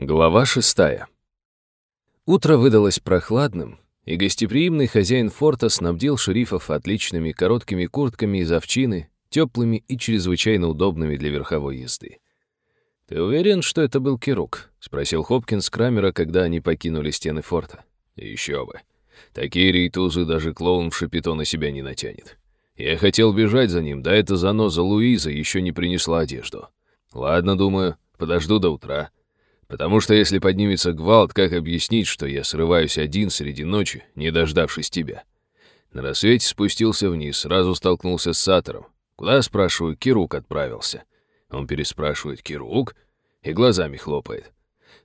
Глава шестая. Утро выдалось прохладным, и гостеприимный хозяин форта снабдил шерифов отличными короткими куртками из овчины, теплыми и чрезвычайно удобными для верховой езды. «Ты уверен, что это был Кирук?» — спросил Хопкинс Крамера, когда они покинули стены форта. «Еще бы. Такие рейтузы даже клоун в шапито на себя не натянет. Я хотел бежать за ним, да эта заноза Луиза еще не принесла одежду. Ладно, думаю, подожду до утра». Потому что если поднимется гвалт, как объяснить, что я срываюсь один среди ночи, не дождавшись тебя? На рассвете спустился вниз, сразу столкнулся с Сатором. Куда, спрашиваю, Кирук отправился? Он переспрашивает «Кирук?» и глазами хлопает.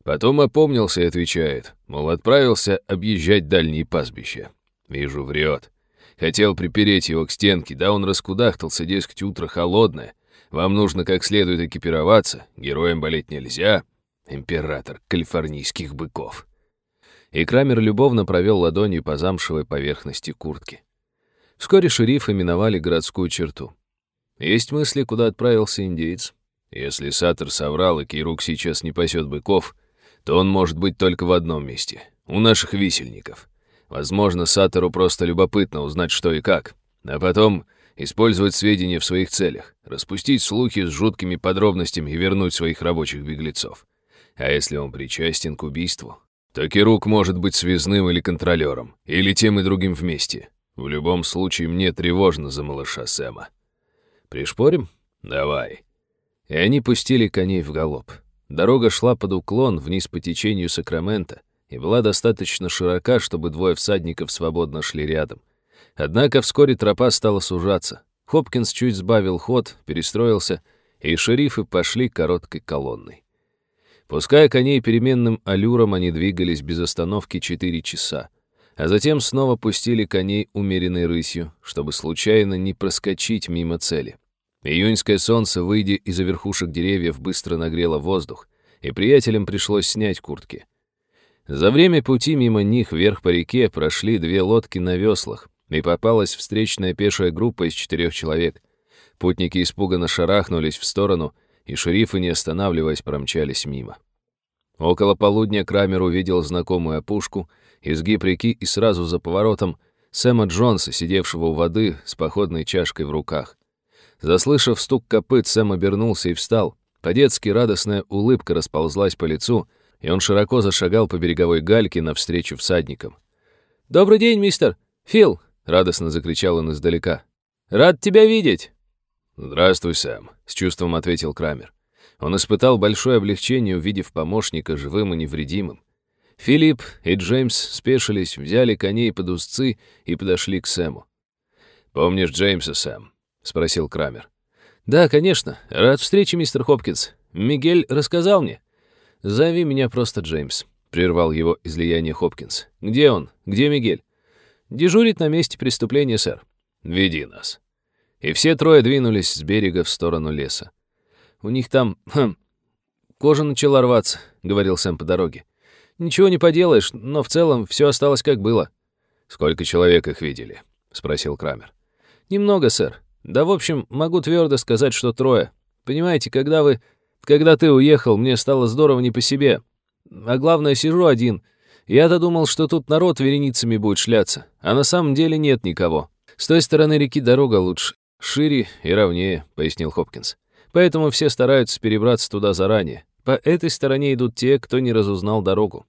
Потом опомнился и отвечает, мол, отправился объезжать дальние пастбища. Вижу, врет. Хотел припереть его к стенке, да он раскудахтался, дескать, утро холодное. Вам нужно как следует экипироваться, героям болеть нельзя, император калифорнийских быков. И Крамер любовно провел ладонью по замшевой поверхности куртки. Вскоре шерифы миновали городскую черту. Есть мысли, куда отправился индейец? Если Сатор соврал, и Кейрук сейчас не пасет быков, то он может быть только в одном месте — у наших висельников. Возможно, Сатору просто любопытно узнать, что и как, а потом использовать сведения в своих целях, распустить слухи с жуткими подробностями и вернуть своих рабочих беглецов. А если он причастен к убийству, то Кирук может быть связным или контролером, или тем и другим вместе. В любом случае, мне тревожно за малыша Сэма. Пришпорим? Давай. И они пустили коней в галоп. Дорога шла под уклон вниз по течению Сакрамента и была достаточно широка, чтобы двое всадников свободно шли рядом. Однако вскоре тропа стала сужаться. Хопкинс чуть сбавил ход, перестроился, и шерифы пошли короткой колонной. Пуская коней переменным аллюром, они двигались без остановки 4 часа, а затем снова пустили коней умеренной рысью, чтобы случайно не проскочить мимо цели. Июньское солнце, выйдя из-за верхушек деревьев, быстро нагрело воздух, и приятелям пришлось снять куртки. За время пути мимо них вверх по реке прошли две лодки на веслах, и попалась встречная пешая группа из четырех человек. Путники испуганно шарахнулись в сторону, и шерифы, не останавливаясь, промчались мимо. Около полудня Крамер увидел знакомую опушку, изгиб реки и сразу за поворотом Сэма Джонса, сидевшего у воды с походной чашкой в руках. Заслышав стук копыт, Сэм обернулся и встал. По-детски радостная улыбка расползлась по лицу, и он широко зашагал по береговой гальке навстречу всадникам. «Добрый день, мистер! Фил!» — радостно закричал он издалека. «Рад тебя видеть!» «Здравствуй, Сэм», — с чувством ответил Крамер. Он испытал большое облегчение, увидев помощника живым и невредимым. Филипп и Джеймс спешились, взяли коней под узцы и подошли к Сэму. «Помнишь Джеймса, Сэм?» — спросил Крамер. «Да, конечно. Рад встрече, мистер Хопкинс. Мигель рассказал мне». «Зови меня просто Джеймс», — прервал его излияние Хопкинс. «Где он? Где Мигель?» «Дежурит на месте преступления, сэр». «Веди нас». И все трое двинулись с берега в сторону леса. «У них там... Хм, кожа начала рваться», — говорил Сэм по дороге. «Ничего не поделаешь, но в целом все осталось как было». «Сколько человек их видели?» — спросил Крамер. «Немного, сэр. Да, в общем, могу твердо сказать, что трое. Понимаете, когда вы... Когда ты уехал, мне стало здорово не по себе. А главное, сижу один. Я-то думал, что тут народ вереницами будет шляться, а на самом деле нет никого. С той стороны реки дорога лучше, «Шире и ровнее», — пояснил Хопкинс. «Поэтому все стараются перебраться туда заранее. По этой стороне идут те, кто не разузнал дорогу».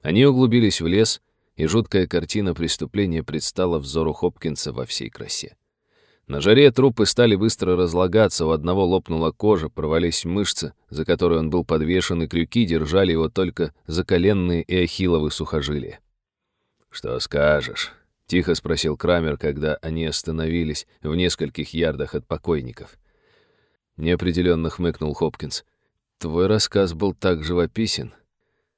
Они углубились в лес, и жуткая картина преступления предстала взору Хопкинса во всей красе. На жаре трупы стали быстро разлагаться, у одного лопнула кожа, провались мышцы, за которые он был подвешен, и крюки держали его только за коленные и ахилловы сухожилия. «Что скажешь?» Тихо спросил Крамер, когда они остановились в нескольких ярдах от покойников. Неопределенно хмыкнул Хопкинс. Твой рассказ был так живописен.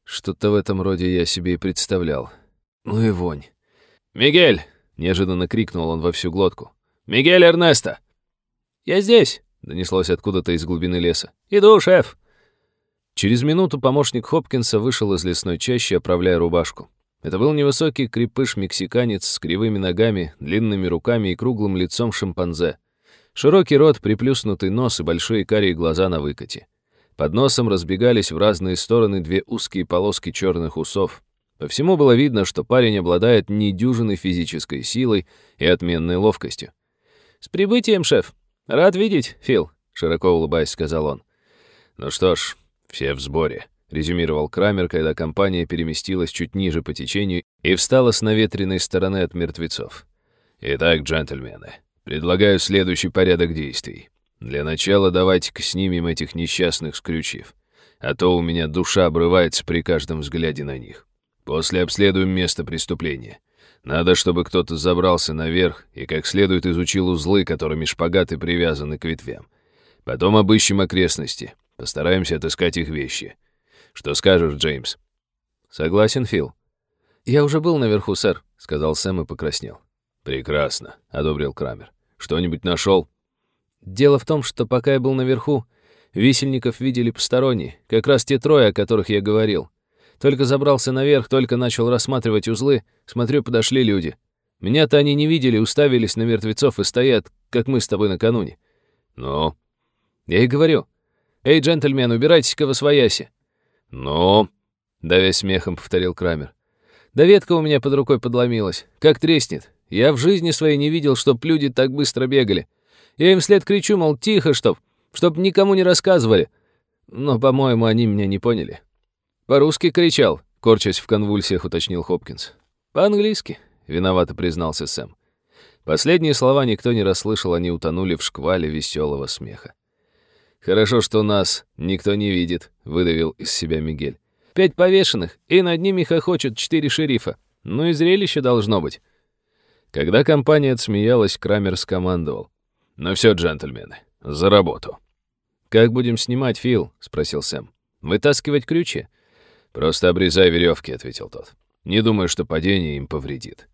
Что-то в этом роде я себе и представлял. Ну и вонь. «Мигель!» — неожиданно крикнул он во всю глотку. «Мигель Эрнесто!» «Я здесь!» — донеслось откуда-то из глубины леса. «Иду, шеф!» Через минуту помощник Хопкинса вышел из лесной чащи, оправляя рубашку. Это был невысокий крепыш-мексиканец с кривыми ногами, длинными руками и круглым лицом шимпанзе. Широкий рот, приплюснутый нос и большие карие глаза на выкате. Под носом разбегались в разные стороны две узкие полоски черных усов. По всему было видно, что парень обладает недюжиной физической силой и отменной ловкостью. «С прибытием, шеф! Рад видеть, Фил!» — широко улыбаясь, сказал он. «Ну что ж, все в сборе», — резюмировал Крамер, когда компания переместилась чуть ниже по течению и встала с наветренной стороны от мертвецов. «Итак, джентльмены, предлагаю следующий порядок действий. Для начала давайте-ка снимем этих несчастных скрючив, а то у меня душа обрывается при каждом взгляде на них. После обследуем место преступления. Надо, чтобы кто-то забрался наверх и как следует изучил узлы, которыми шпагаты привязаны к ветвям. Потом обыщем окрестности, постараемся отыскать их вещи. Что скажешь, Джеймс?» «Согласен, Фил». «Я уже был наверху, сэр», — сказал Сэм и покраснел. «Прекрасно», — одобрил Крамер. «Что-нибудь нашел?» Дело в том, что пока я был наверху, висельников видели посторонние, как раз те трое, о которых я говорил. Только забрался наверх, только начал рассматривать узлы, смотрю, подошли люди. Меня-то они не видели, уставились на мертвецов и стоят, как мы с тобой накануне. Ну? Я и говорю. Эй, джентльмен, убирайтесь-ка во свояси. Ну? Давясь смехом, повторил Крамер. Да ветка у меня под рукой подломилась. Как треснет. Я в жизни своей не видел, чтоб люди так быстро бегали. Я им вслед кричу, мол, тихо, чтоб, чтоб никому не рассказывали. Но, по-моему, они меня не поняли. По-русски кричал, корчась в конвульсиях, уточнил Хопкинс. По-английски, виновато признался Сэм. Последние слова никто не расслышал, они утонули в шквале веселого смеха. «Хорошо, что нас никто не видит», — выдавил из себя Мигель. «Пять повешенных, и над ними хохочут четыре шерифа. Ну и зрелище должно быть». Когда компания отсмеялась, Крамер скомандовал. «Ну все, джентльмены, за работу». «Как будем снимать, Фил?» — спросил Сэм. «Вытаскивать ключи?» «Просто обрезай веревки», — ответил тот. «Не думаю, что падение им повредит».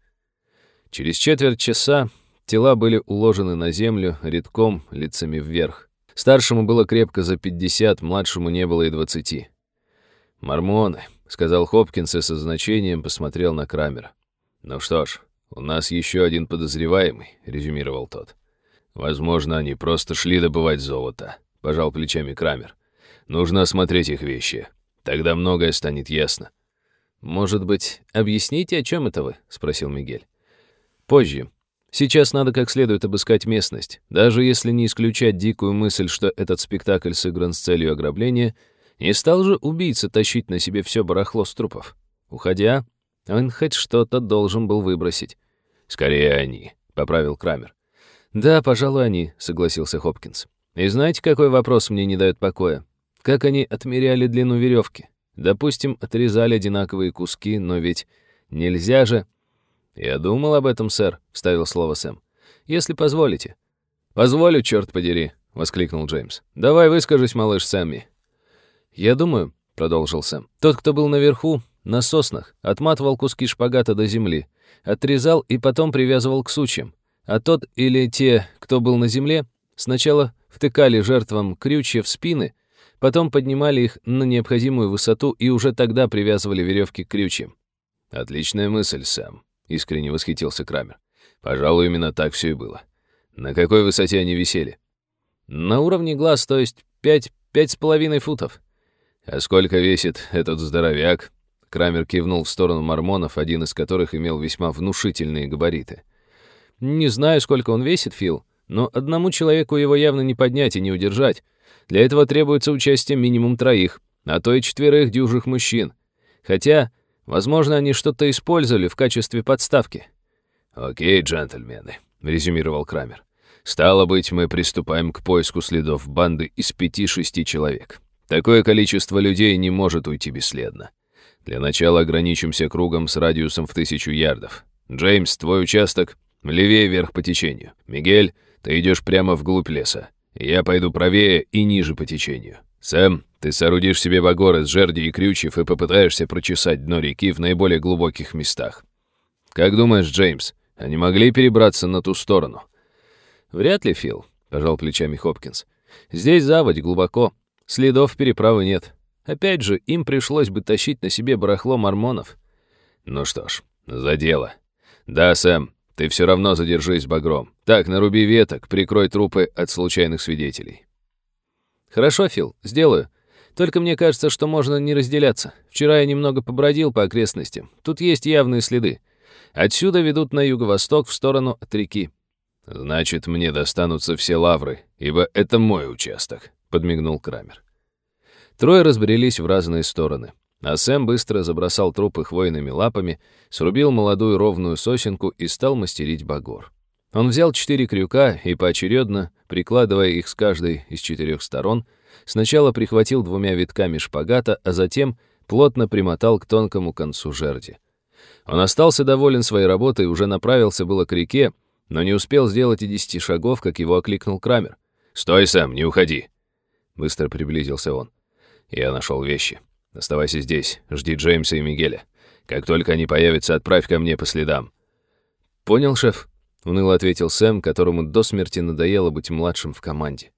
Через четверть часа тела были уложены на землю редком, лицами вверх. Старшему было крепко за пятьдесят, младшему не было и двадцати. «Мормоны», — сказал Хопкинс и со значением посмотрел на Крамера. «Ну что ж, у нас еще один подозреваемый», — резюмировал тот. «Возможно, они просто шли добывать золото», — пожал плечами Крамер. «Нужно осмотреть их вещи. Тогда многое станет ясно». «Может быть, объясните, о чем это вы?» — спросил Мигель. «Позже. Сейчас надо как следует обыскать местность. Даже если не исключать дикую мысль, что этот спектакль сыгран с целью ограбления, не стал же убийца тащить на себе все барахло с трупов. Уходя, он хоть что-то должен был выбросить. «Скорее они», — поправил Крамер. «Да, пожалуй, они», — согласился Хопкинс. «И знаете, какой вопрос мне не дает покоя? Как они отмеряли длину веревки? Допустим, отрезали одинаковые куски, но ведь нельзя же...» «Я думал об этом, сэр», — вставил слово Сэм. «Если позволите». «Позволю, черт подери», — воскликнул Джеймс. «Давай выскажись, малыш Сэмми». «Я думаю», — продолжил Сэм, — «тот, кто был наверху, на соснах, отматывал куски шпагата до земли, отрезал и потом привязывал к сучьям а тот или те, кто был на земле, сначала втыкали жертвам крючья в спины, потом поднимали их на необходимую высоту и уже тогда привязывали веревки к крючьям. «Отличная мысль, Сэм», — искренне восхитился Крамер. «Пожалуй, именно так все и было. На какой высоте они висели?» «На уровне глаз, то есть пять, пять с половиной футов». «А сколько весит этот здоровяк?» Крамер кивнул в сторону мормонов, один из которых имел весьма внушительные габариты. Не знаю, сколько он весит, Фил, но одному человеку его явно не поднять и не удержать. Для этого требуется участие минимум троих, а то и четверых дюжих мужчин. Хотя, возможно, они что-то использовали в качестве подставки. «Окей, джентльмены», — резюмировал Крамер. «Стало быть, мы приступаем к поиску следов банды из пяти-шести человек. Такое количество людей не может уйти бесследно. Для начала ограничимся кругом с радиусом в тысячу ярдов. Джеймс, твой участок Левее вверх по течению. Мигель, ты идешь прямо вглубь леса. Я пойду правее и ниже по течению. Сэм, ты соорудишь себе багор из жерди и крючев и попытаешься прочесать дно реки в наиболее глубоких местах. Как думаешь, Джеймс, они могли перебраться на ту сторону? Вряд ли, Фил, пожал плечами Хопкинс. Здесь заводь глубоко, следов переправы нет. Опять же, им пришлось бы тащить на себе барахло мормонов. Ну что ж, за дело. Да, Сэм, ты все равно задержись, Багром. Так, наруби веток, прикрой трупы от случайных свидетелей. Хорошо, Фил, сделаю. Только мне кажется, что можно не разделяться. Вчера я немного побродил по окрестностям. Тут есть явные следы. Отсюда ведут на юго-восток в сторону от реки. «Значит, мне достанутся все лавры, ибо это мой участок», — подмигнул Крамер. Трое разбрелись в разные стороны. А Сэм быстро забросал трупы хвойными лапами, срубил молодую ровную сосенку и стал мастерить багор. Он взял четыре крюка и поочередно, прикладывая их с каждой из четырех сторон, сначала прихватил двумя витками шпагата, а затем плотно примотал к тонкому концу жерди. Он остался доволен своей работой и уже направился было к реке, но не успел сделать и десяти шагов, как его окликнул Крамер. «Стой, Сэм, не уходи!» Быстро приблизился он. «Я нашел вещи. Оставайся здесь, жди Джеймса и Мигеля. Как только они появятся, отправь ко мне по следам». «Понял, шеф», — уныло ответил Сэм, которому до смерти надоело быть младшим в команде.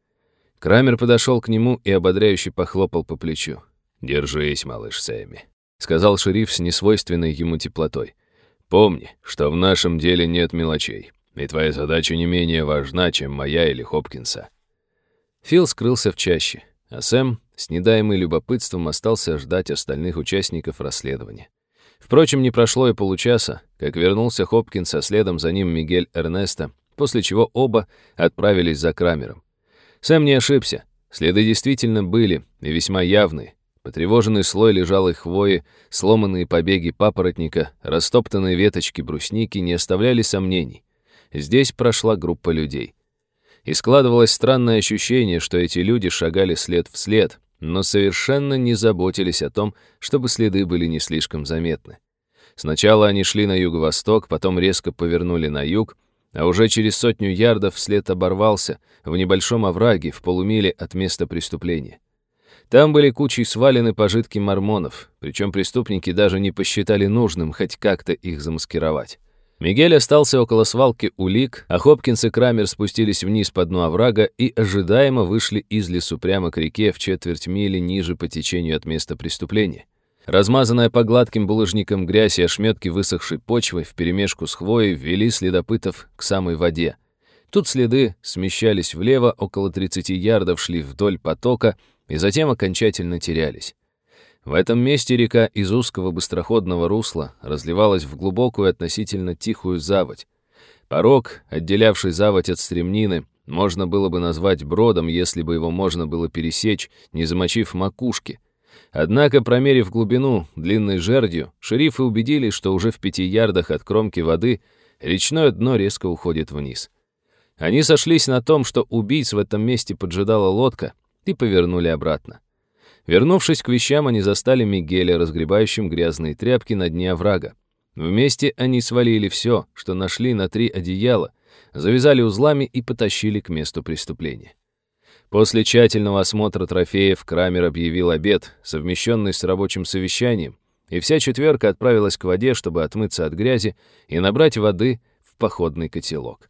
Крамер подошел к нему и ободряюще похлопал по плечу. «Держись, малыш Сэмми», — сказал шериф с несвойственной ему теплотой. «Помни, что в нашем деле нет мелочей, и твоя задача не менее важна, чем моя или Хопкинса». Фил скрылся в чаще, а Сэм с недаемым любопытством остался ждать остальных участников расследования. Впрочем, не прошло и получаса, как вернулся Хопкинс, а следом за ним Мигель Эрнеста, после чего оба отправились за Крамером. Сэм не ошибся. Следы действительно были, и весьма явные. Потревоженный слой лежалой хвои, сломанные побеги папоротника, растоптанные веточки брусники не оставляли сомнений. Здесь прошла группа людей. И складывалось странное ощущение, что эти люди шагали след в след, но совершенно не заботились о том, чтобы следы были не слишком заметны. Сначала они шли на юго-восток, потом резко повернули на юг, а уже через сотню ярдов след оборвался в небольшом овраге в полумиле от места преступления. Там были кучей свалены пожитки мормонов, причем преступники даже не посчитали нужным хоть как-то их замаскировать. Мигель остался около свалки улик, а Хопкинс и Крамер спустились вниз по дну оврага и ожидаемо вышли из лесу прямо к реке в четверть мили ниже по течению от места преступления. Размазанная по гладким булыжникам грязь и ошметки высохшей почвы вперемешку с хвоей ввели следопытов к самой воде. Тут следы смещались влево, около 30 ярдов шли вдоль потока и затем окончательно терялись. В этом месте река из узкого быстроходного русла разливалась в глубокую относительно тихую заводь. Порог, отделявший заводь от стремнины, можно было бы назвать бродом, если бы его можно было пересечь, не замочив макушки — Однако, промерив глубину длинной жердью, шерифы убедились, что уже в пяти ярдах от кромки воды речное дно резко уходит вниз. Они сошлись на том, что убийц в этом месте поджидала лодка, и повернули обратно. Вернувшись к вещам, они застали Мигеля, разгребающим грязные тряпки на дне оврага. Вместе они свалили все, что нашли на три одеяла, завязали узлами и потащили к месту преступления. После тщательного осмотра трофеев Крамер объявил обед, совмещенный с рабочим совещанием, и вся четверка отправилась к воде, чтобы отмыться от грязи и набрать воды в походный котелок.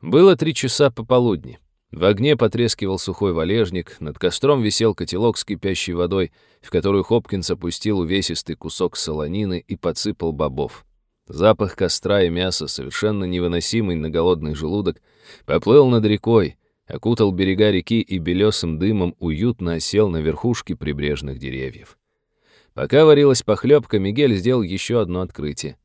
Было три часа пополудни. В огне потрескивал сухой валежник, над костром висел котелок с кипящей водой, в которую Хопкинс опустил увесистый кусок солонины и подсыпал бобов. Запах костра и мяса, совершенно невыносимый на голодный желудок, поплыл над рекой, окутал берега реки и белесым дымом уютно осел на верхушке прибрежных деревьев. Пока варилась похлебка, Мигель сделал еще одно открытие.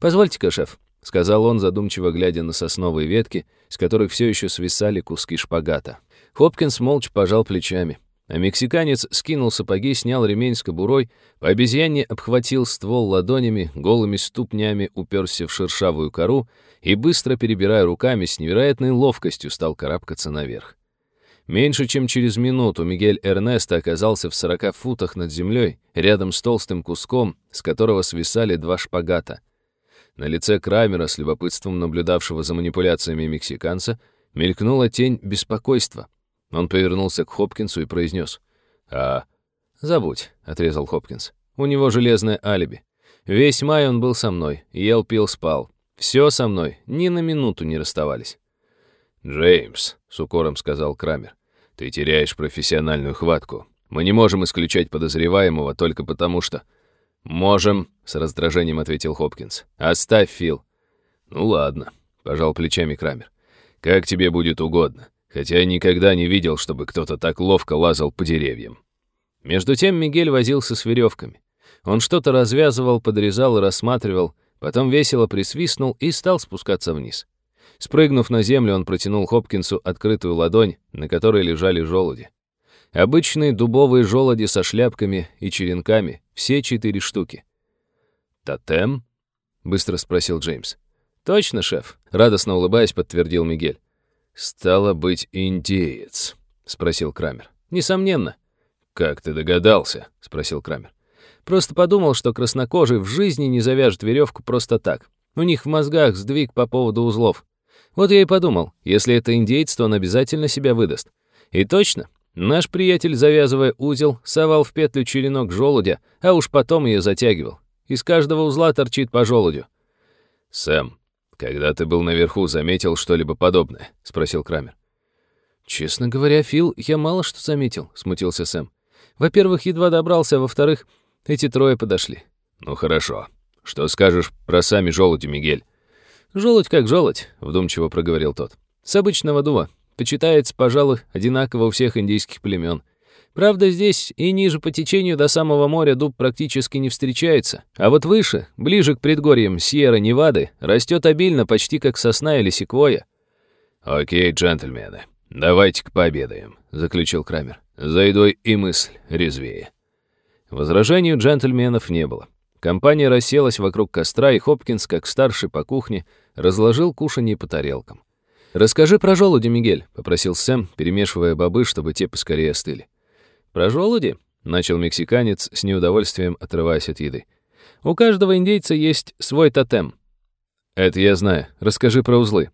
«Позвольте-ка, шеф», — сказал он, задумчиво глядя на сосновые ветки, с которых все еще свисали куски шпагата. Хопкинс молча пожал плечами. А мексиканец скинул сапоги, снял ремень с кобурой, по обезьяне обхватил ствол ладонями, голыми ступнями уперся в шершавую кору и, быстро перебирая руками, с невероятной ловкостью стал карабкаться наверх. Меньше чем через минуту Мигель Эрнесто оказался в сорока футах над землей, рядом с толстым куском, с которого свисали два шпагата. На лице Крамера, с любопытством наблюдавшего за манипуляциями мексиканца, мелькнула тень беспокойства — он повернулся к Хопкинсу и произнес. «А...» «Забудь», — отрезал Хопкинс. «У него железное алиби. Весь май он был со мной. Ел, пил, спал. Все со мной. Ни на минуту не расставались». «Джеймс», — с укором сказал Крамер, — «ты теряешь профессиональную хватку. Мы не можем исключать подозреваемого только потому, что...» «Можем», — с раздражением ответил Хопкинс. «Оставь, Фил». «Ну ладно», — пожал плечами Крамер. «Как тебе будет угодно хотя я никогда не видел, чтобы кто-то так ловко лазал по деревьям. Между тем Мигель возился с веревками. Он что-то развязывал, подрезал и рассматривал, потом весело присвистнул и стал спускаться вниз. Спрыгнув на землю, он протянул Хопкинсу открытую ладонь, на которой лежали желуди. Обычные дубовые желуди со шляпками и черенками, все четыре штуки. «Тотем?» — быстро спросил Джеймс. «Точно, шеф», — радостно улыбаясь, подтвердил Мигель. «Стало быть, индеец», — спросил Крамер. «Несомненно». «Как ты догадался?» — спросил Крамер. «Просто подумал, что краснокожий в жизни не завяжет веревку просто так. У них в мозгах сдвиг по поводу узлов. Вот я и подумал, если это индейец, то он обязательно себя выдаст. И точно, наш приятель, завязывая узел, совал в петлю черенок желудя, а уж потом ее затягивал. Из каждого узла торчит по желудю. «Сэм, когда ты был наверху, заметил что-либо подобное?» — спросил Крамер. «Честно говоря, Фил, я мало что заметил», — смутился Сэм. «Во-первых, едва добрался, а во-вторых, эти трое подошли». «Ну хорошо. Что скажешь про сами желуди, Мигель?» «Желудь как желудь», — вдумчиво проговорил тот. «С обычного дуба. Почитается, пожалуй, одинаково у всех индейских племен. Правда, здесь и ниже по течению до самого моря дуб практически не встречается. А вот выше, ближе к предгорьям Сьерра-Невады, растет обильно, почти как сосна или секвойя. «Окей, джентльмены, давайте-ка пообедаем», — заключил Крамер. «За едой и мысль резвее». Возражений у джентльменов не было. Компания расселась вокруг костра, и Хопкинс, как старший по кухне, разложил кушанье по тарелкам. «Расскажи про желуди, Мигель», — попросил Сэм, перемешивая бобы, чтобы те поскорее остыли. «Про желуди?» — начал мексиканец с неудовольствием, отрываясь от еды. «У каждого индейца есть свой тотем». «Это я знаю. Расскажи про узлы».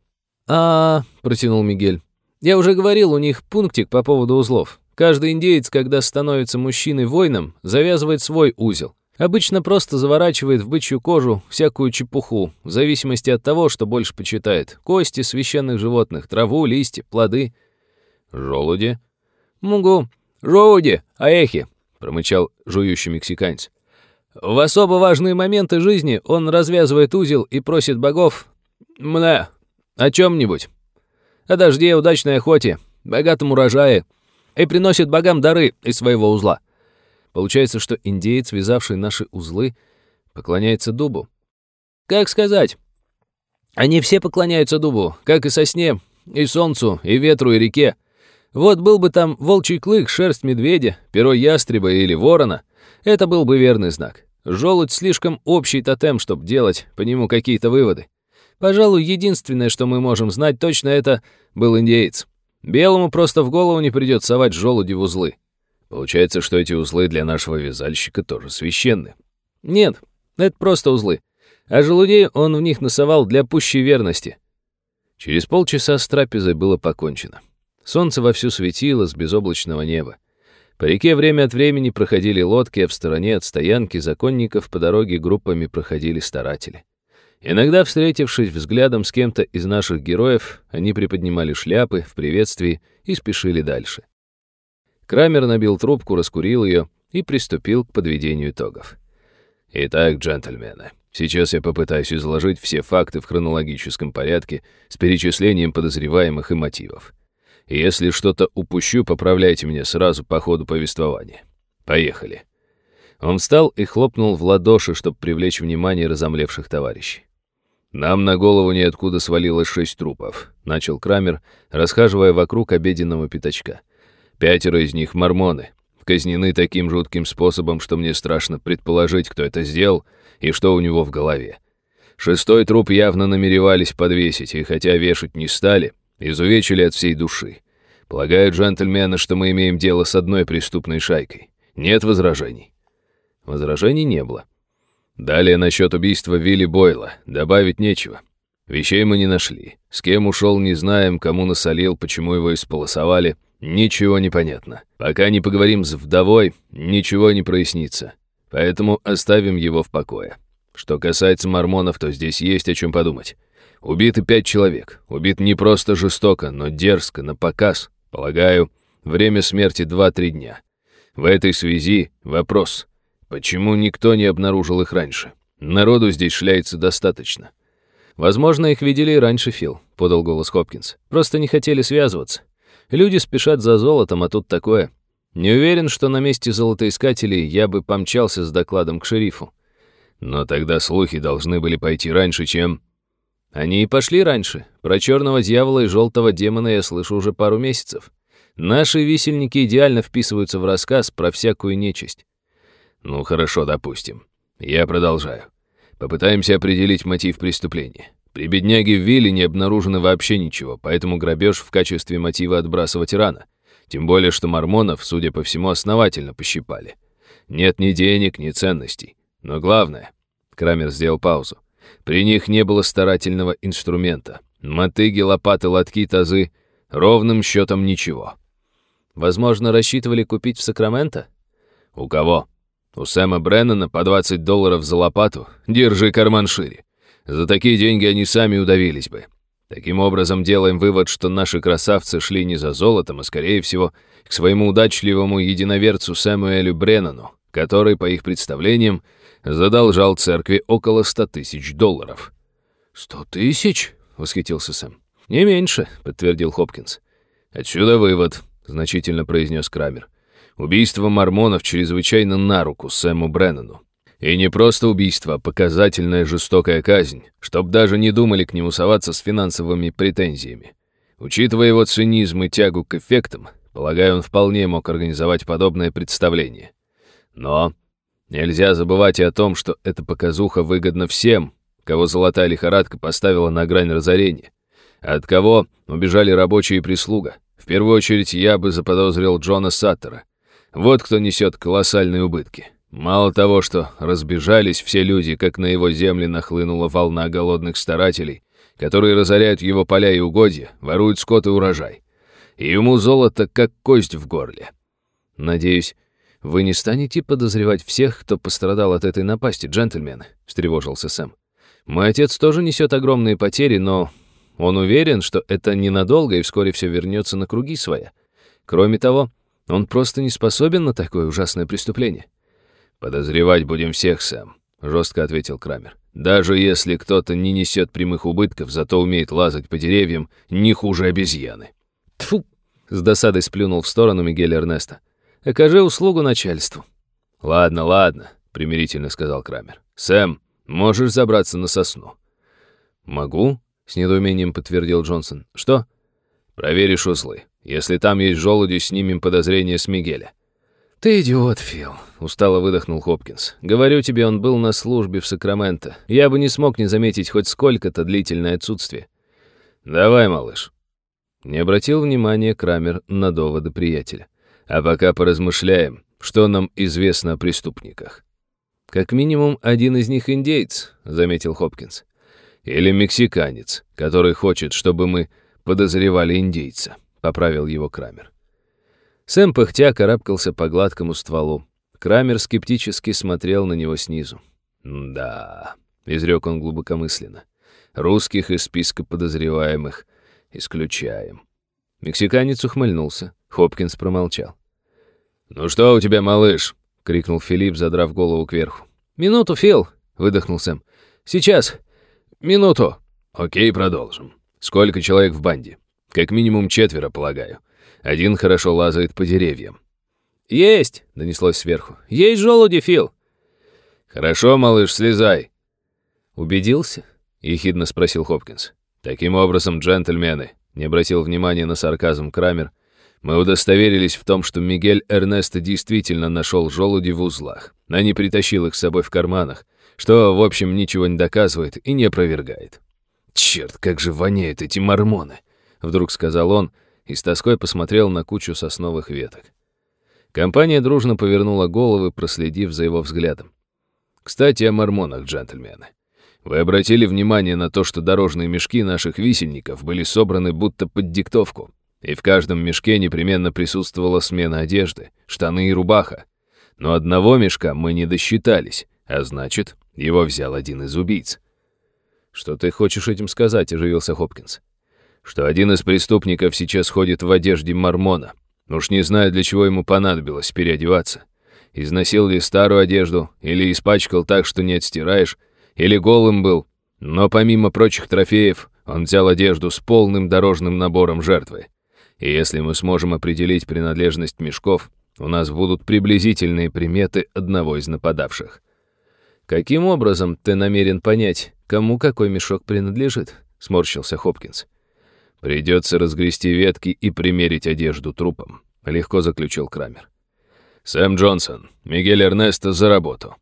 «А, -а, -а протянул Мигель. «Я уже говорил, у них пунктик по поводу узлов. Каждый индеец, когда становится мужчиной-воином, завязывает свой узел. Обычно просто заворачивает в бычью кожу всякую чепуху, в зависимости от того, что больше почитает. Кости священных животных, траву, листья, плоды. Желуди? Мугу. Желуди, аэхи, промычал жующий мексиканец. В особо важные моменты жизни он развязывает узел и просит богов... Мне, о чем-нибудь. О дожде, удачной охоте, богатом урожае. И приносит богам дары из своего узла. Получается, что индеец, связавший наши узлы, поклоняется дубу. Как сказать? Они все поклоняются дубу, как и сосне, и солнцу, и ветру, и реке. Вот был бы там волчий клык, шерсть медведя, перо ястреба или ворона, это был бы верный знак. Желудь слишком общий тотем, чтобы делать по нему какие-то выводы. Пожалуй, единственное, что мы можем знать точно, это был индеец. Белому просто в голову не придет совать желуди в узлы. Получается, что эти узлы для нашего вязальщика тоже священны. Нет, это просто узлы. А желудей он в них носовал для пущей верности. Через полчаса с трапезой было покончено. Солнце вовсю светило с безоблачного неба. По реке время от времени проходили лодки, а в стороне от стоянки законников по дороге группами проходили старатели. Иногда, встретившись взглядом с кем-то из наших героев, они приподнимали шляпы в приветствии и спешили дальше. Крамер набил трубку, раскурил ее и приступил к подведению итогов. «Итак, джентльмены, сейчас я попытаюсь изложить все факты в хронологическом порядке с перечислением подозреваемых и мотивов. Если что-то упущу, поправляйте меня сразу по ходу повествования. Поехали». Он встал и хлопнул в ладоши, чтобы привлечь внимание разомлевших товарищей. «Нам на голову ниоткуда свалилось шесть трупов», — начал Крамер, расхаживая вокруг обеденного пятачка. Пятеро из них мормоны, казнены таким жутким способом, что мне страшно предположить, кто это сделал и что у него в голове. Шестой труп явно намеревались подвесить, и хотя вешать не стали, изувечили от всей души. Полагаю, джентльмены, что мы имеем дело с одной преступной шайкой. Нет возражений. Возражений не было. Далее насчет убийства Вилли Бойла. Добавить нечего. Вещей мы не нашли. С кем ушел, не знаем, кому насолил, почему его исполосовали. Ничего не понятно. Пока не поговорим с вдовой, ничего не прояснится. Поэтому оставим его в покое. Что касается мормонов, то здесь есть о чем подумать. Убиты пять человек. Убит не просто жестоко, но дерзко, на показ. Полагаю, время смерти два-три дня. В этой связи вопрос. Почему никто не обнаружил их раньше? Народу здесь шляется достаточно. Возможно, их видели и раньше, Фил, подал голос Хопкинс. Просто не хотели связываться. Люди спешат за золотом, а тут такое. Не уверен, что на месте золотоискателей я бы помчался с докладом к шерифу. Но тогда слухи должны были пойти раньше, чем... Они и пошли раньше. Про черного дьявола и желтого демона я слышу уже пару месяцев. Наши висельники идеально вписываются в рассказ про всякую нечисть. Ну хорошо, допустим. Я продолжаю. Попытаемся определить мотив преступления. При бедняге в вилле не обнаружено вообще ничего, поэтому грабеж в качестве мотива отбрасывать рано. Тем более, что мормонов, судя по всему, основательно пощипали. Нет ни денег, ни ценностей. Но главное, Крамер сделал паузу, при них не было старательного инструмента. Мотыги, лопаты, лотки, тазы. Ровным счетом ничего. Возможно, рассчитывали купить в Сакраменто? У кого? У Сэма Бреннана по 20 долларов за лопату. Держи карман шире. За такие деньги они сами удавились бы. Таким образом, делаем вывод, что наши красавцы шли не за золотом, а, скорее всего, к своему удачливому единоверцу Сэмуэлю Бреннану, который, по их представлениям, задолжал церкви около ста тысяч долларов. «Сто тысяч?» — восхитился Сэм. «Не меньше», — подтвердил Хопкинс. «Отсюда вывод», — значительно произнес Крамер. «Убийство мормонов чрезвычайно на руку Сэму Бреннану. И не просто убийство, а показательная жестокая казнь, чтоб даже не думали к нему соваться с финансовыми претензиями. Учитывая его цинизм и тягу к эффектам, полагаю, он вполне мог организовать подобное представление. Но Нельзя забывать и о том, что эта показуха выгодна всем, кого золотая лихорадка поставила на грань разорения. от кого убежали рабочие и прислуга. В первую очередь я бы заподозрил Джона Саттера. Вот кто несет колоссальные убытки. Мало того, что разбежались все люди, как на его земле нахлынула волна голодных старателей, которые разоряют его поля и угодья, воруют скот и урожай. И ему золото как кость в горле. Надеюсь, «Вы не станете подозревать всех, кто пострадал от этой напасти, джентльмены?» — встревожился Сэм. «Мой отец тоже несет огромные потери, но он уверен, что это ненадолго и вскоре все вернется на круги своя. Кроме того, он просто не способен на такое ужасное преступление». «Подозревать будем всех, Сэм», — жестко ответил Крамер. «Даже если кто-то не несет прямых убытков, зато умеет лазать по деревьям не хуже обезьяны». Тфу! с досадой сплюнул в сторону Мигель Эрнеста. Окажи услугу начальству». «Ладно, ладно», — примирительно сказал Крамер. «Сэм, можешь забраться на сосну?» «Могу», — с недоумением подтвердил Джонсон. «Что?» «Проверишь узлы. Если там есть желуди, снимем подозрение с Мигеля». «Ты идиот, Фил», — устало выдохнул Хопкинс. «Говорю тебе, он был на службе в Сакраменто. Я бы не смог не заметить хоть сколько-то длительное отсутствие». «Давай, малыш». Не обратил внимания Крамер на доводы приятеля. А пока поразмышляем, что нам известно о преступниках. Как минимум один из них индейец, заметил Хопкинс. Или мексиканец, который хочет, чтобы мы подозревали индейца, поправил его Крамер. Сэм пыхтя карабкался по гладкому стволу. Крамер скептически смотрел на него снизу. «Да», — изрек он глубокомысленно, — «русских из списка подозреваемых исключаем». Мексиканец ухмыльнулся. Хопкинс промолчал. «Ну что у тебя, малыш?» — крикнул Филипп, задрав голову кверху. «Минуту, Фил!» — выдохнул Сэм. «Сейчас! Минуту!» «Окей, продолжим. Сколько человек в банде? Как минимум четверо, полагаю. Один хорошо лазает по деревьям». «Есть!» — донеслось сверху. «Есть желуди, Фил!» «Хорошо, малыш, слезай!» «Убедился?» — ехидно спросил Хопкинс. «Таким образом, джентльмены», — не обратил внимания на сарказм Крамер, — мы удостоверились в том, что Мигель Эрнесто действительно нашел желуди в узлах, а не притащил их с собой в карманах, что, в общем, ничего не доказывает и не опровергает. «Черт, как же воняют эти мормоны!» — вдруг сказал он и с тоской посмотрел на кучу сосновых веток. Компания дружно повернула головы, проследив за его взглядом. «Кстати, о мормонах, джентльмены. Вы обратили внимание на то, что дорожные мешки наших висельников были собраны будто под диктовку, и в каждом мешке непременно присутствовала смена одежды, штаны и рубаха. Но одного мешка мы не досчитались, а значит, его взял один из убийц. «Что ты хочешь этим сказать?» — оживился Хопкинс. «Что один из преступников сейчас ходит в одежде мормона. Уж не знаю, для чего ему понадобилось переодеваться. Износил ли старую одежду, или испачкал так, что не отстираешь, или голым был. Но помимо прочих трофеев, он взял одежду с полным дорожным набором жертвы. И если мы сможем определить принадлежность мешков, У нас будут приблизительные приметы одного из нападавших. Каким образом ты намерен понять, кому какой мешок принадлежит? Сморщился Хопкинс. Придется разгрести ветки и примерить одежду трупом, легко заключил Крамер. Сэм Джонсон, Мигель Эрнесто за работу.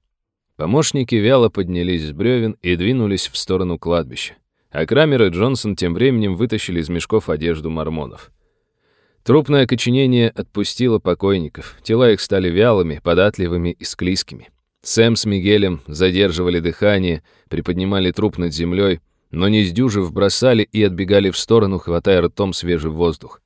Помощники вяло поднялись с бревен и двинулись в сторону кладбища. А Крамер и Джонсон тем временем вытащили из мешков одежду мормонов. Трупное окоченение отпустило покойников. Тела их стали вялыми, податливыми и склизкими. Сэм с Мигелем задерживали дыхание, приподнимали труп над землей, но не сдюжив бросали и отбегали в сторону, хватая ртом свежий воздух.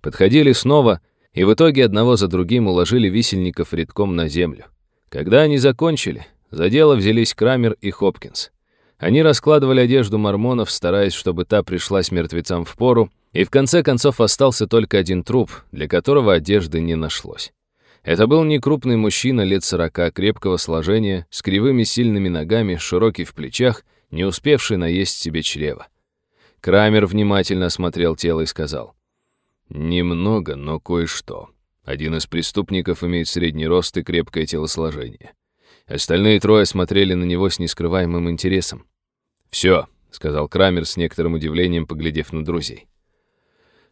Подходили снова, и в итоге одного за другим уложили висельников редком на землю. Когда они закончили, за дело взялись Крамер и Хопкинс. Они раскладывали одежду мормонов, стараясь, чтобы та пришлась мертвецам в пору, и в конце концов остался только один труп, для которого одежды не нашлось. Это был некрупный мужчина лет сорока, крепкого сложения, с кривыми сильными ногами, широкий в плечах, не успевший наесть себе чрево. Крамер внимательно осмотрел тело и сказал. «Немного, но кое-что. Один из преступников имеет средний рост и крепкое телосложение. Остальные трое смотрели на него с нескрываемым интересом. «Все», — сказал Крамер с некоторым удивлением, поглядев на друзей.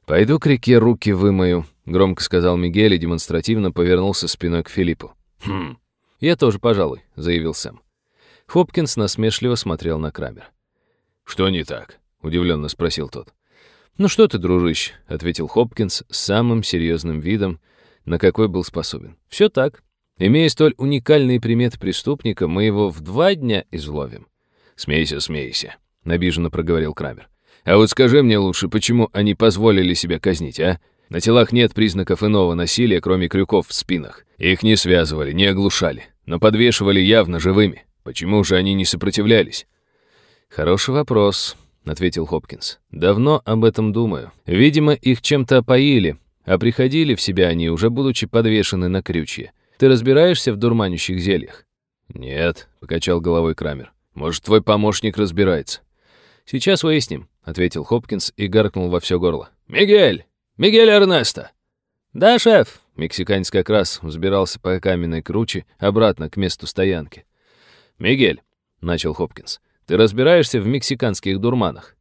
«Пойду к реке руки вымою», — громко сказал Мигель и демонстративно повернулся спиной к Филиппу. «Хм, я тоже, пожалуй», — заявил Сэм. Хопкинс насмешливо смотрел на Крамер. «Что не так?» — удивленно спросил тот. «Ну что ты, дружище», — ответил Хопкинс с самым серьезным видом, на какой был способен. «Все так. Имея столь уникальные приметы преступника, мы его в два дня изловим». «Смейся, смейся», — обиженно проговорил Крамер. А вот скажи мне лучше, почему они позволили себя казнить, а? На телах нет признаков иного насилия, кроме крюков в спинах. Их не связывали, не оглушали, но подвешивали явно живыми. Почему же они не сопротивлялись? Хороший вопрос, ответил Хопкинс. Давно об этом думаю. Видимо, их чем-то опоили, а приходили в себя они, уже будучи подвешены на крючье. Ты разбираешься в дурманящих зельях? Нет, покачал головой Крамер. Может, твой помощник разбирается. Сейчас выясним. — ответил Хопкинс и гаркнул во все горло. «Мигель! Мигель Эрнесто!» «Да, шеф!» — мексиканец как раз взбирался по каменной круче обратно к месту стоянки. «Мигель!» — начал Хопкинс. «Ты разбираешься в мексиканских дурманах?»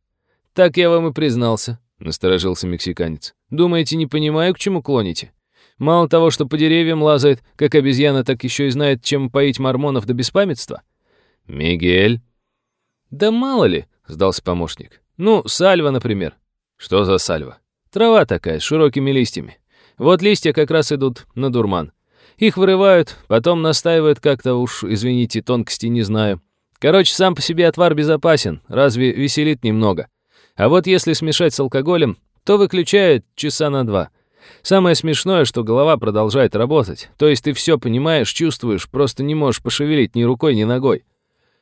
«Так я вам и признался», — насторожился мексиканец. «Думаете, не понимаю, к чему клоните? Мало того, что по деревьям лазает, как обезьяна, так еще и знает, чем поить мормонов до беспамятства?» «Мигель!» «Да мало ли!» — сдался помощник. Ну, сальва, например. Что за сальва? Трава такая, с широкими листьями. Вот листья как раз идут на дурман. Их вырывают, потом настаивают как-то уж, извините, тонкости не знаю. Короче, сам по себе отвар безопасен, разве веселит немного. А вот если смешать с алкоголем, то выключает часа на два. Самое смешное, что голова продолжает работать. То есть ты все понимаешь, чувствуешь, просто не можешь пошевелить ни рукой, ни ногой.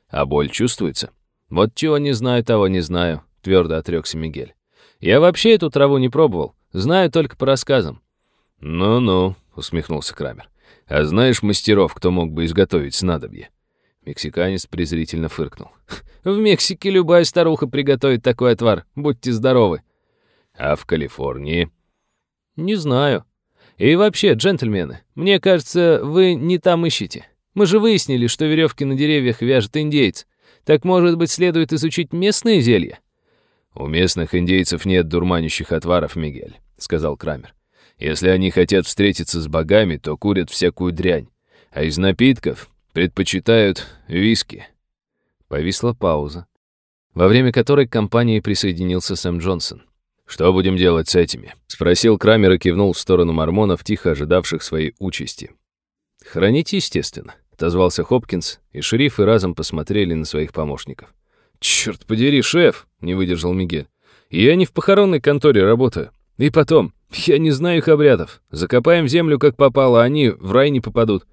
А боль чувствуется? Вот чего не знаю, того не знаю. — твердо отрекся Мигель. «Я вообще эту траву не пробовал, знаю только по рассказам». «Ну-ну», — усмехнулся Крамер. «А знаешь мастеров, кто мог бы изготовить снадобье?» Мексиканец презрительно фыркнул. «В Мексике любая старуха приготовит такой отвар, будьте здоровы». «А в Калифорнии?» «Не знаю. И вообще, джентльмены, мне кажется, вы не там ищете. Мы же выяснили, что веревки на деревьях вяжет индейец. Так, может быть, следует изучить местные зелья?» «У местных индейцев нет дурманящих отваров, Мигель», — сказал Крамер. «Если они хотят встретиться с богами, то курят всякую дрянь, а из напитков предпочитают виски». Повисла пауза, во время которой к компании присоединился Сэм Джонсон. «Что будем делать с этими?» — спросил Крамер и кивнул в сторону мормонов, тихо ожидавших своей участи. «Хранить, естественно», — отозвался Хопкинс, и шерифы разом посмотрели на своих помощников. «Черт подери, шеф!» — не выдержал Мигель. «Я не в похоронной конторе работаю. И потом, я не знаю их обрядов. Закопаем землю как попало, а они в рай не попадут».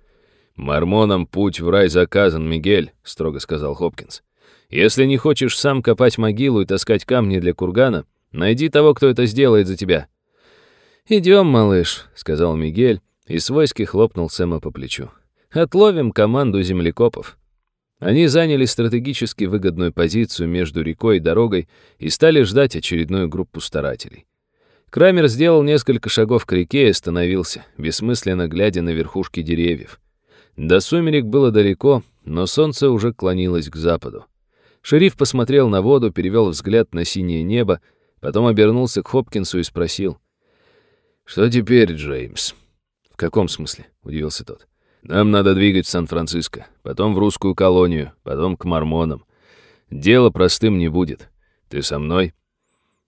«Мормонам путь в рай заказан, Мигель», — строго сказал Хопкинс. «Если не хочешь сам копать могилу и таскать камни для кургана, найди того, кто это сделает за тебя». «Идем, малыш», — сказал Мигель и свойски хлопнул Сэма по плечу. «Отловим команду землекопов». Они заняли стратегически выгодную позицию между рекой и дорогой и стали ждать очередную группу старателей. Крамер сделал несколько шагов к реке и остановился, бессмысленно глядя на верхушки деревьев. До сумерек было далеко, но солнце уже клонилось к западу. Шериф посмотрел на воду, перевел взгляд на синее небо, потом обернулся к Хопкинсу и спросил. «Что теперь, Джеймс?» «В каком смысле?» — удивился тот. «Нам надо двигать в Сан-Франциско, потом в русскую колонию, потом к мормонам. Дело простым не будет. Ты со мной?»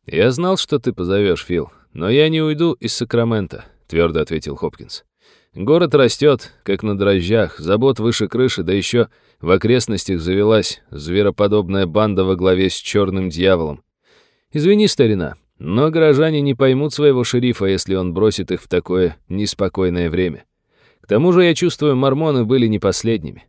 «Я знал, что ты позовешь, Фил, но я не уйду из Сакрамента», — твердо ответил Хопкинс. «Город растет, как на дрожжах, забот выше крыши, да еще в окрестностях завелась звероподобная банда во главе с черным дьяволом. Извини, старина, но горожане не поймут своего шерифа, если он бросит их в такое неспокойное время. К тому же, я чувствую, мормоны были не последними.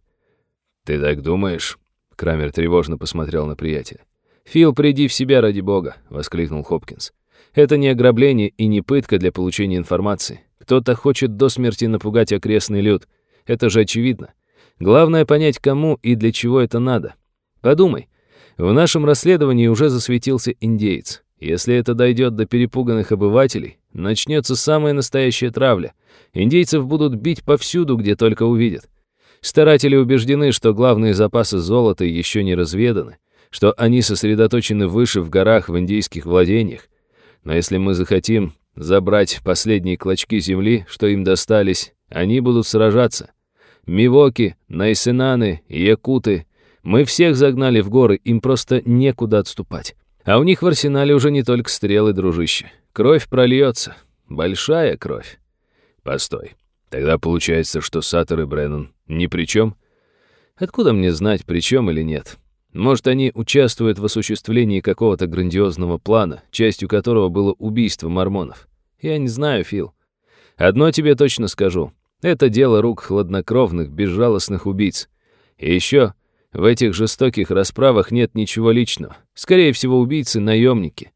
«Ты так думаешь?» — Крамер тревожно посмотрел на приятеля. «Фил, приди в себя ради бога!» — воскликнул Хопкинс. «Это не ограбление и не пытка для получения информации. Кто-то хочет до смерти напугать окрестный люд. Это же очевидно. Главное понять, кому и для чего это надо. Подумай, в нашем расследовании уже засветился индеец. Если это дойдет до перепуганных обывателей, начнется самая настоящая травля. Индейцев будут бить повсюду, где только увидят. Старатели убеждены, что главные запасы золота еще не разведаны, что они сосредоточены выше в горах в индейских владениях. Но если мы захотим забрать последние клочки земли, что им достались, они будут сражаться. Мивоки, Найсенаны, Якуты. Мы всех загнали в горы, им просто некуда отступать. А у них в арсенале уже не только стрелы, дружище. Кровь прольется. Большая кровь. Постой. Тогда получается, что Саттер и Бреннан ни при чем? Откуда мне знать, при чем или нет? Может, они участвуют в осуществлении какого-то грандиозного плана, частью которого было убийство мормонов? Я не знаю, Фил. Одно тебе точно скажу. Это дело рук хладнокровных, безжалостных убийц. И еще, в этих жестоких расправах нет ничего личного. Скорее всего, убийцы — наемники.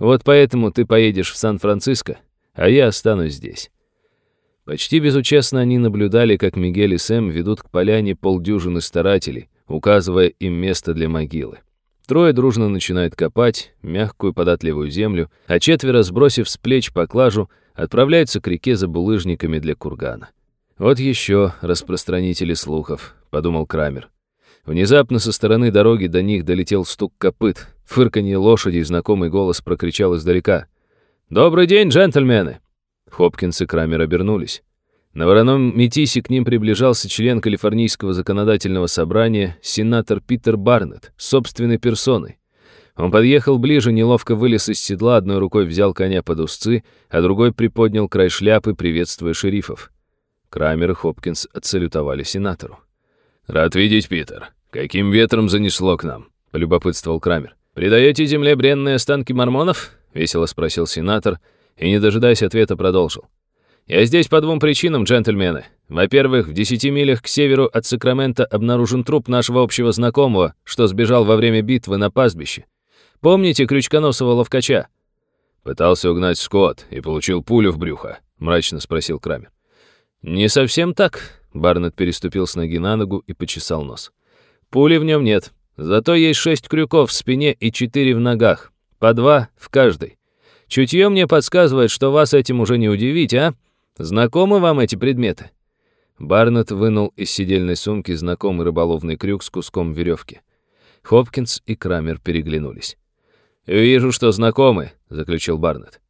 Вот поэтому ты поедешь в Сан-Франциско, а я останусь здесь». Почти безучастно они наблюдали, как Мигель и Сэм ведут к поляне полдюжины старателей, указывая им место для могилы. Трое дружно начинают копать мягкую податливую землю, а четверо, сбросив с плеч поклажу, отправляются к реке за булыжниками для кургана. «Вот еще распространители слухов», — подумал Крамер. Внезапно со стороны дороги до них долетел стук копыт, фырканье лошади и знакомый голос прокричал издалека. «Добрый день, джентльмены!» Хопкинс и Крамер обернулись. На вороном метисе к ним приближался член Калифорнийского законодательного собрания, сенатор Питер Барнетт, собственной персоной. Он подъехал ближе, неловко вылез из седла, одной рукой взял коня под узцы, а другой приподнял край шляпы, приветствуя шерифов. Крамер и Хопкинс отсалютовали сенатору. «Рад видеть, Питер. Каким ветром занесло к нам?» — полюбопытствовал Крамер. «Предаете земле бренные останки мормонов?» — весело спросил сенатор и, не дожидаясь ответа, продолжил. «Я здесь по двум причинам, джентльмены. Во-первых, в десяти милях к северу от Сакрамента обнаружен труп нашего общего знакомого, что сбежал во время битвы на пастбище. Помните крючконосого ловкача?» «Пытался угнать скот и получил пулю в брюхо», — мрачно спросил Крамер. «Не совсем так», — Барнетт переступил с ноги на ногу и почесал нос. «Пули в нем нет, зато есть шесть крюков в спине и четыре в ногах, по два в каждой. Чутье мне подсказывает, что вас этим уже не удивить, а? Знакомы вам эти предметы?» Барнетт вынул из сидельной сумки знакомый рыболовный крюк с куском веревки. Хопкинс и Крамер переглянулись. «Вижу, что знакомы», — заключил Барнетт.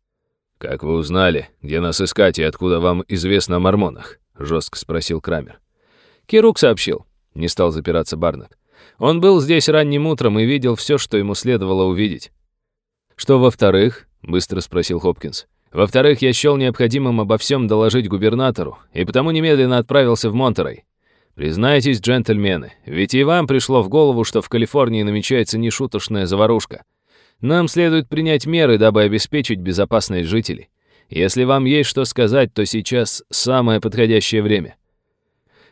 «Как вы узнали, где нас искать и откуда вам известно о мормонах?» — жестко спросил Крамер. «Кирук сообщил», — не стал запираться Барнетт. «Он был здесь ранним утром и видел все, что ему следовало увидеть». «Что во-вторых?» — быстро спросил Хопкинс. «Во-вторых, я счел необходимым обо всем доложить губернатору, и потому немедленно отправился в Монтерей. Признайтесь, джентльмены, ведь и вам пришло в голову, что в Калифорнии намечается нешуточная заварушка. Нам следует принять меры, дабы обеспечить безопасность жителей. Если вам есть что сказать, то сейчас самое подходящее время.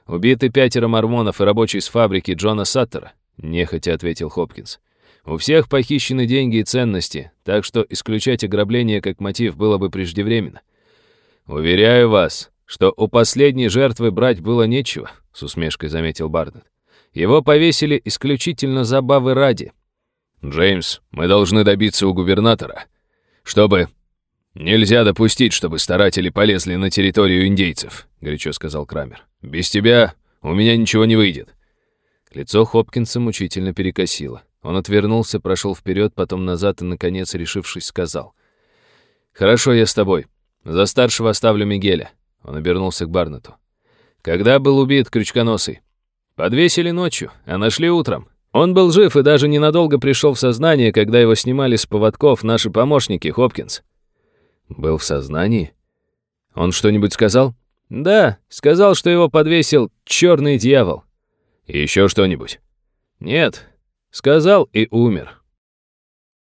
Убиты пятеро мормонов и рабочий с фабрики Джона Саттера, нехотя ответил Хопкинс. У всех похищены деньги и ценности, так что исключать ограбление как мотив было бы преждевременно. Уверяю вас, что у последней жертвы брать было нечего, с усмешкой заметил Барнетт. Его повесили исключительно забавы ради. «Джеймс, мы должны добиться у губернатора, чтобы...» «Нельзя допустить, чтобы старатели полезли на территорию индейцев», — горячо сказал Крамер. «Без тебя у меня ничего не выйдет». Лицо Хопкинса мучительно перекосило. Он отвернулся, прошел вперед, потом назад и, наконец, решившись, сказал. «Хорошо, я с тобой. За старшего оставлю Мигеля». Он обернулся к Барнету. «Когда был убит Крючконосый?» «Подвесили ночью, а нашли утром. Он был жив и даже ненадолго пришел в сознание, когда его снимали с поводков наши помощники, Хопкинс. Был в сознании? Он что-нибудь сказал? Да, сказал, что его подвесил черный дьявол. Еще что-нибудь? Нет, сказал и умер.